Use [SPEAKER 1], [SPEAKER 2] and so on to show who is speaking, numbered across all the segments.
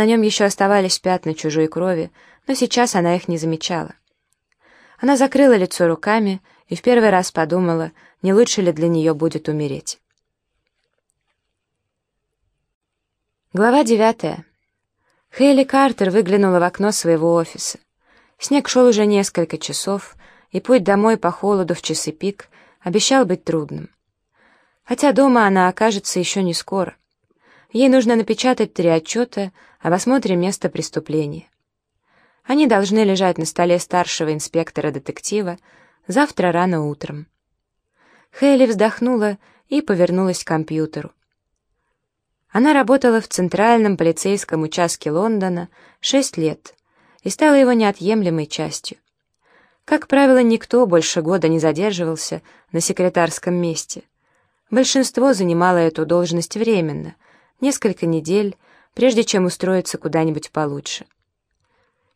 [SPEAKER 1] На нем еще оставались пятна чужой крови, но сейчас она их не замечала. Она закрыла лицо руками и в первый раз подумала, не лучше ли для нее будет умереть. Глава девятая. Хейли Картер выглянула в окно своего офиса. Снег шел уже несколько часов, и путь домой по холоду в часы пик обещал быть трудным. Хотя дома она окажется еще не скоро. Ей нужно напечатать три отчета об осмотре места преступления. Они должны лежать на столе старшего инспектора-детектива завтра рано утром. Хейли вздохнула и повернулась к компьютеру. Она работала в Центральном полицейском участке Лондона шесть лет и стала его неотъемлемой частью. Как правило, никто больше года не задерживался на секретарском месте. Большинство занимало эту должность временно, несколько недель, прежде чем устроиться куда-нибудь получше.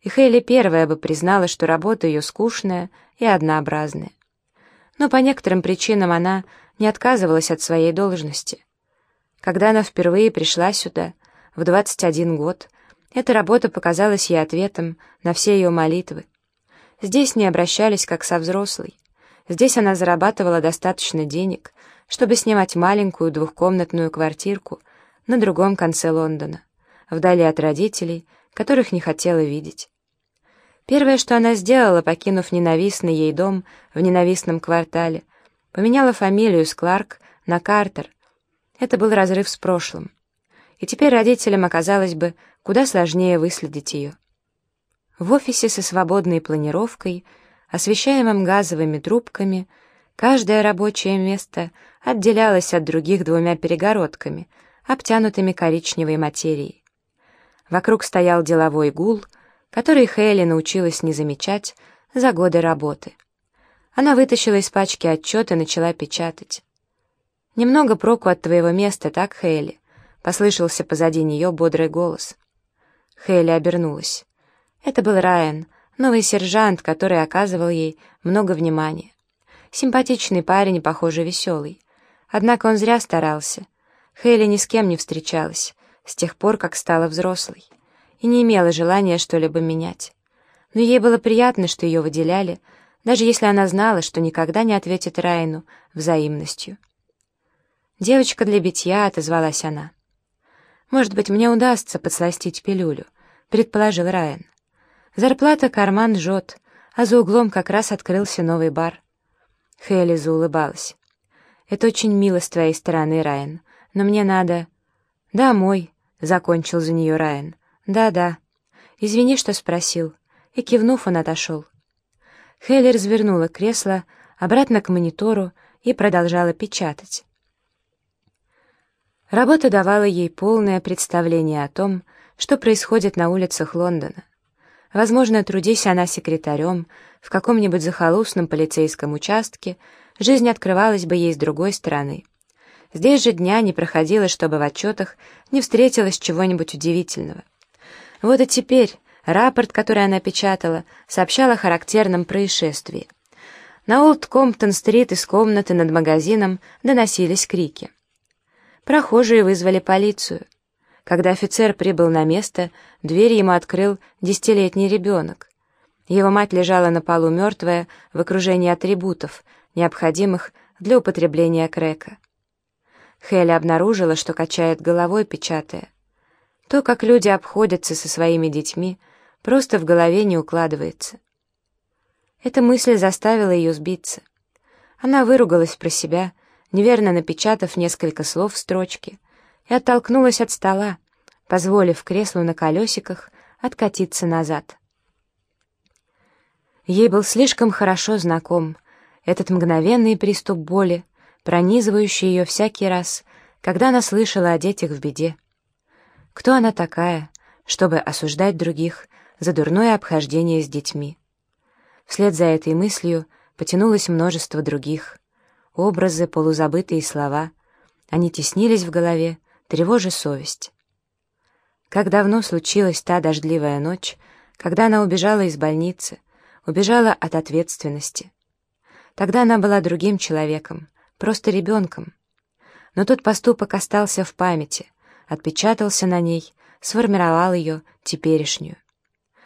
[SPEAKER 1] И Хейли первая бы признала, что работа ее скучная и однообразная. Но по некоторым причинам она не отказывалась от своей должности. Когда она впервые пришла сюда, в 21 год, эта работа показалась ей ответом на все ее молитвы. Здесь не обращались как со взрослой. Здесь она зарабатывала достаточно денег, чтобы снимать маленькую двухкомнатную квартирку на другом конце Лондона, вдали от родителей, которых не хотела видеть. Первое, что она сделала, покинув ненавистный ей дом в ненавистном квартале, поменяла фамилию с Кларк на Картер. Это был разрыв с прошлым. И теперь родителям оказалось бы куда сложнее выследить ее. В офисе со свободной планировкой, освещаемым газовыми трубками, каждое рабочее место отделялось от других двумя перегородками, обтянутыми коричневой материей. Вокруг стоял деловой гул, который Хейли научилась не замечать за годы работы. Она вытащила из пачки отчет и начала печатать. «Немного проку от твоего места, так, Хейли?» — послышался позади нее бодрый голос. Хейли обернулась. Это был Райан, новый сержант, который оказывал ей много внимания. Симпатичный парень, похоже, веселый. Однако он зря старался. Хейли ни с кем не встречалась, с тех пор, как стала взрослой, и не имела желания что-либо менять. Но ей было приятно, что ее выделяли, даже если она знала, что никогда не ответит Райану взаимностью. «Девочка для битья», — отозвалась она. «Может быть, мне удастся подсластить пилюлю», — предположил Райан. Зарплата карман жжет, а за углом как раз открылся новый бар. Хейли заулыбалась. «Это очень мило с твоей стороны, Райан, но мне надо...» «Да, мой», — закончил за нее Райан. «Да-да. Извини, что спросил». И кивнув, он отошел. Хейли развернула кресло обратно к монитору и продолжала печатать. Работа давала ей полное представление о том, что происходит на улицах Лондона. Возможно, трудись она секретарем в каком-нибудь захолустном полицейском участке, жизнь открывалась бы ей с другой стороны. Здесь же дня не проходило, чтобы в отчетах не встретилось чего-нибудь удивительного. Вот и теперь рапорт, который она печатала, сообщал о характерном происшествии. На Олд Комптон-стрит из комнаты над магазином доносились крики. Прохожие вызвали полицию. Когда офицер прибыл на место, дверь ему открыл десятилетний ребенок. Его мать лежала на полу мертвая в окружении атрибутов, необходимых для употребления крека. Хелли обнаружила, что качает головой, печатая. То, как люди обходятся со своими детьми, просто в голове не укладывается. Эта мысль заставила ее сбиться. Она выругалась про себя, неверно напечатав несколько слов в строчке, и оттолкнулась от стола, позволив креслу на колесиках откатиться назад. Ей был слишком хорошо знаком этот мгновенный приступ боли, пронизывающий ее всякий раз, когда она слышала о детях в беде. Кто она такая, чтобы осуждать других за дурное обхождение с детьми? Вслед за этой мыслью потянулось множество других. Образы, полузабытые слова. Они теснились в голове, тревожа совесть. Как давно случилась та дождливая ночь, когда она убежала из больницы, убежала от ответственности. Тогда она была другим человеком, просто ребенком. Но тот поступок остался в памяти, отпечатался на ней, сформировал ее теперешнюю.